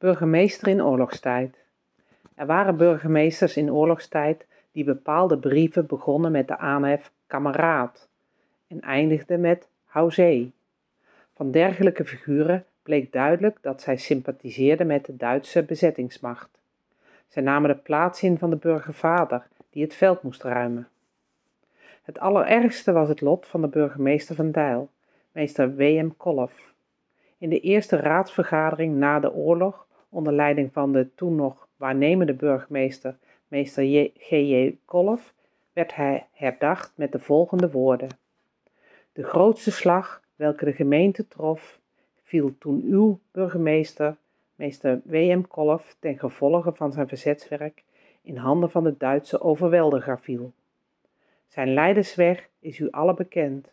Burgemeester in oorlogstijd. Er waren burgemeesters in oorlogstijd die bepaalde brieven begonnen met de aanhef kameraad en eindigden met houzee. Van dergelijke figuren bleek duidelijk dat zij sympathiseerden met de Duitse bezettingsmacht. Zij namen de plaats in van de burgervader die het veld moest ruimen. Het allerergste was het lot van de burgemeester van Dijl, meester W.M. Kolff. In de eerste raadsvergadering na de oorlog onder leiding van de toen nog waarnemende burgemeester, meester G.J. Kolff, werd hij herdacht met de volgende woorden. De grootste slag welke de gemeente trof, viel toen uw burgemeester, meester W.M. Kolff, ten gevolge van zijn verzetswerk in handen van de Duitse overweldiger viel. Zijn leidersweg is u alle bekend.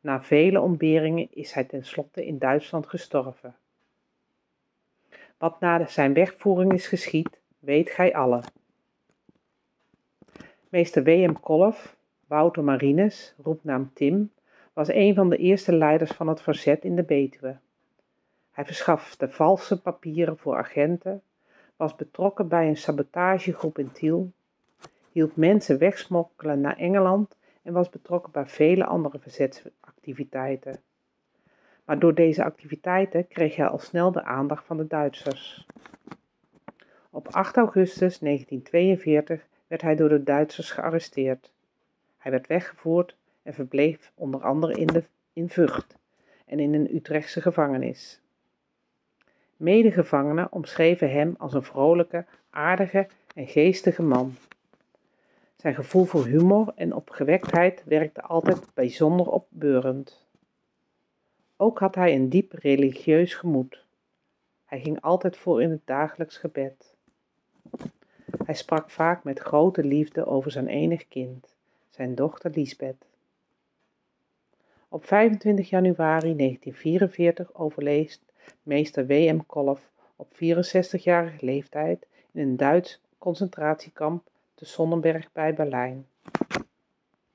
Na vele ontberingen is hij tenslotte in Duitsland gestorven. Wat na zijn wegvoering is geschied, weet gij allen. Meester W.M. Kolff, Wouter Marines, roepnaam Tim, was een van de eerste leiders van het verzet in de Betuwe. Hij verschafte valse papieren voor agenten, was betrokken bij een sabotagegroep in Tiel, hielp mensen wegsmokkelen naar Engeland en was betrokken bij vele andere verzetsactiviteiten maar door deze activiteiten kreeg hij al snel de aandacht van de Duitsers. Op 8 augustus 1942 werd hij door de Duitsers gearresteerd. Hij werd weggevoerd en verbleef onder andere in, de, in Vught en in een Utrechtse gevangenis. Medegevangenen omschreven hem als een vrolijke, aardige en geestige man. Zijn gevoel voor humor en opgewektheid werkte altijd bijzonder opbeurend. Ook had hij een diep religieus gemoed. Hij ging altijd voor in het dagelijks gebed. Hij sprak vaak met grote liefde over zijn enig kind, zijn dochter Liesbeth. Op 25 januari 1944 overleed meester W.M. Kolff op 64-jarige leeftijd in een Duits concentratiekamp te Sonnenberg bij Berlijn.